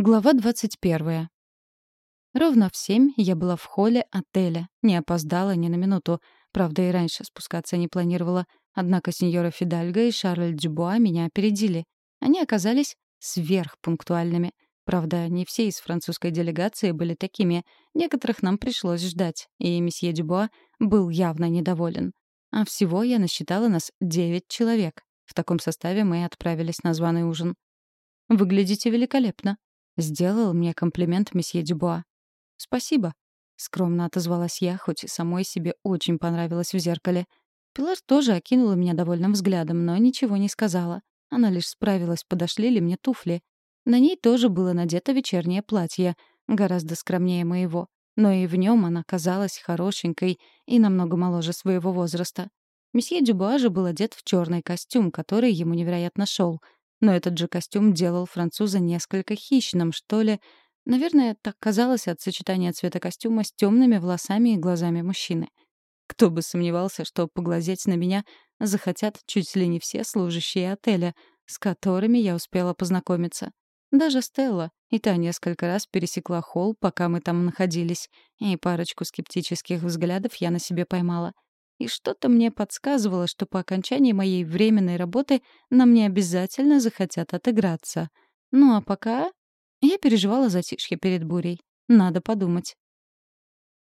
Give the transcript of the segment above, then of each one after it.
Глава 21. Ровно в семь я была в холле отеля. Не опоздала ни на минуту. Правда, и раньше спускаться не планировала. Однако сеньора Фидальго и Шарль Дюбуа меня опередили. Они оказались сверхпунктуальными. Правда, не все из французской делегации были такими. Некоторых нам пришлось ждать, и месье Дюбуа был явно недоволен. А всего я насчитала нас девять человек. В таком составе мы отправились на званый ужин. «Выглядите великолепно», Сделал мне комплимент месье Дюбуа. «Спасибо», — скромно отозвалась я, хоть самой себе очень понравилось в зеркале. Пилар тоже окинула меня довольным взглядом, но ничего не сказала. Она лишь справилась, подошли ли мне туфли. На ней тоже было надето вечернее платье, гораздо скромнее моего. Но и в нем она казалась хорошенькой и намного моложе своего возраста. Месье Дюбуа же был одет в черный костюм, который ему невероятно шел — но этот же костюм делал француза несколько хищным, что ли. Наверное, так казалось от сочетания цвета костюма с темными волосами и глазами мужчины. Кто бы сомневался, что поглазеть на меня захотят чуть ли не все служащие отеля, с которыми я успела познакомиться. Даже Стелла, и та несколько раз пересекла холл, пока мы там находились, и парочку скептических взглядов я на себе поймала — и что-то мне подсказывало, что по окончании моей временной работы на мне обязательно захотят отыграться. Ну а пока я переживала затишье перед бурей. Надо подумать.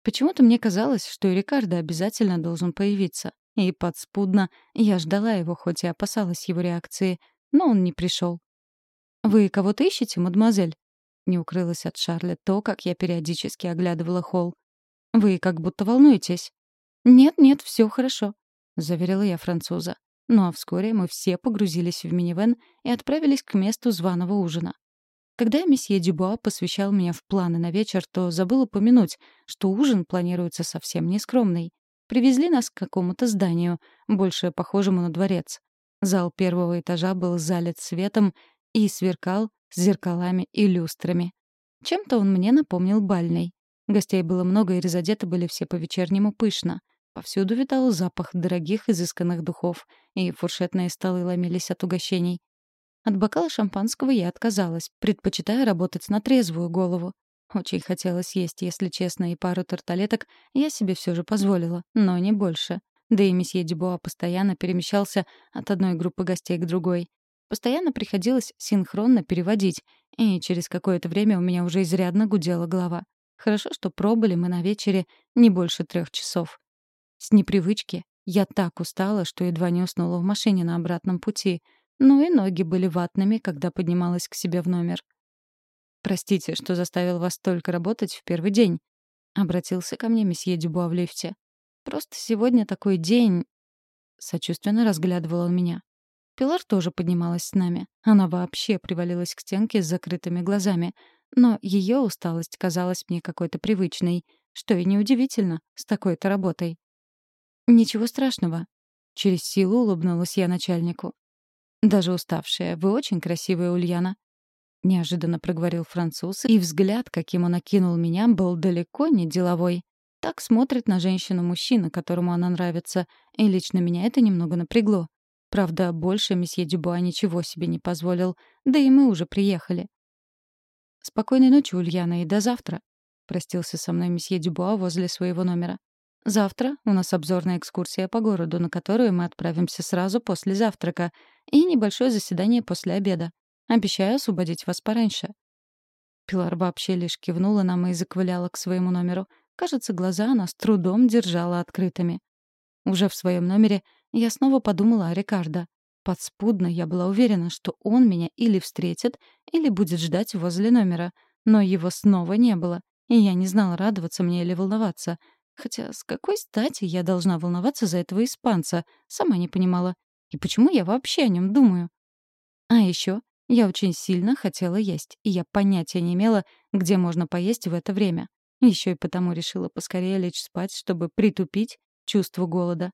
Почему-то мне казалось, что и Рикардо обязательно должен появиться. И подспудно я ждала его, хоть и опасалась его реакции, но он не пришел. «Вы кого-то ищете, мадемуазель?» Не укрылась от Шарля то, как я периодически оглядывала холл. «Вы как будто волнуетесь». «Нет-нет, все хорошо», — заверила я француза. Ну а вскоре мы все погрузились в минивэн и отправились к месту званого ужина. Когда месье Дюбуа посвящал меня в планы на вечер, то забыл упомянуть, что ужин планируется совсем не скромный. Привезли нас к какому-то зданию, больше похожему на дворец. Зал первого этажа был залит светом и сверкал зеркалами и люстрами. Чем-то он мне напомнил бальный. Гостей было много, и разодеты были все по-вечернему пышно — Повсюду витал запах дорогих изысканных духов, и фуршетные столы ломились от угощений. От бокала шампанского я отказалась, предпочитая работать на трезвую голову. Очень хотелось есть, если честно, и пару тарталеток я себе все же позволила, но не больше. Да и месье Дюбуа постоянно перемещался от одной группы гостей к другой. Постоянно приходилось синхронно переводить, и через какое-то время у меня уже изрядно гудела голова. Хорошо, что пробыли мы на вечере не больше трех часов. С непривычки я так устала, что едва не уснула в машине на обратном пути. Ну и ноги были ватными, когда поднималась к себе в номер. «Простите, что заставил вас только работать в первый день», — обратился ко мне месье Дюбуа в лифте. «Просто сегодня такой день...» Сочувственно разглядывал он меня. Пилар тоже поднималась с нами. Она вообще привалилась к стенке с закрытыми глазами. Но ее усталость казалась мне какой-то привычной, что и неудивительно с такой-то работой. «Ничего страшного». Через силу улыбнулась я начальнику. «Даже уставшая. Вы очень красивая, Ульяна». Неожиданно проговорил француз, и взгляд, каким он окинул меня, был далеко не деловой. Так смотрит на женщину мужчина, которому она нравится, и лично меня это немного напрягло. Правда, больше месье Дюбуа ничего себе не позволил, да и мы уже приехали. «Спокойной ночи, Ульяна, и до завтра», — простился со мной месье Дюбуа возле своего номера. Завтра у нас обзорная экскурсия по городу, на которую мы отправимся сразу после завтрака, и небольшое заседание после обеда. Обещаю освободить вас пораньше». Пилар вообще лишь кивнула нам и заковыляла к своему номеру. Кажется, глаза она с трудом держала открытыми. Уже в своем номере я снова подумала о Рикардо. Подспудно я была уверена, что он меня или встретит, или будет ждать возле номера. Но его снова не было, и я не знала, радоваться мне или волноваться — Хотя с какой стати я должна волноваться за этого испанца, сама не понимала. И почему я вообще о нем думаю? А еще я очень сильно хотела есть, и я понятия не имела, где можно поесть в это время. Еще и потому решила поскорее лечь спать, чтобы притупить чувство голода.